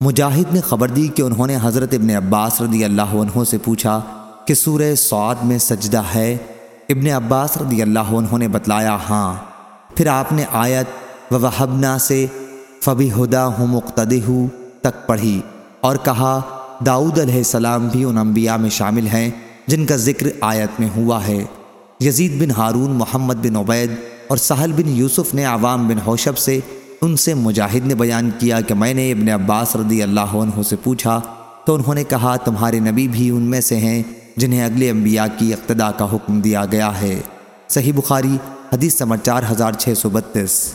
مجاہد نے خبر دی کہ انہوں نے حضرت ابن عباس رضی اللہ عنہ سے پوچھا کہ سورہ سعود میں سجدہ ہے؟ ابن عباس رضی اللہ عنہ نے بتلایا ہاں۔ پھر آپ نے آیت و وحبنا سے فبی ہدا ہوں مقتد تک پڑھی اور کہا، داؤد علیہ السلام بھی ان انبیاء میں شامل ہیں جن کا ذکر آیت میں ہوا ہے۔ یزید بن ہارون، محمد بن عبید اور سہل بن یوسف نے عوام بن حوشب سے ان سے مجاہد نے بیان کیا کہ میں نے ابن عباس رضی اللہ عنہ سے پوچھا، تو انہوں نے کہا، تمہارے نبی بھی ان میں سے ہیں جنہیں اگلے انبیاء کی اقتدا کا حکم دیا گیا ہے۔ صحیح بخاری، حدیث سمر چار ہزار چھ سو بتیس۔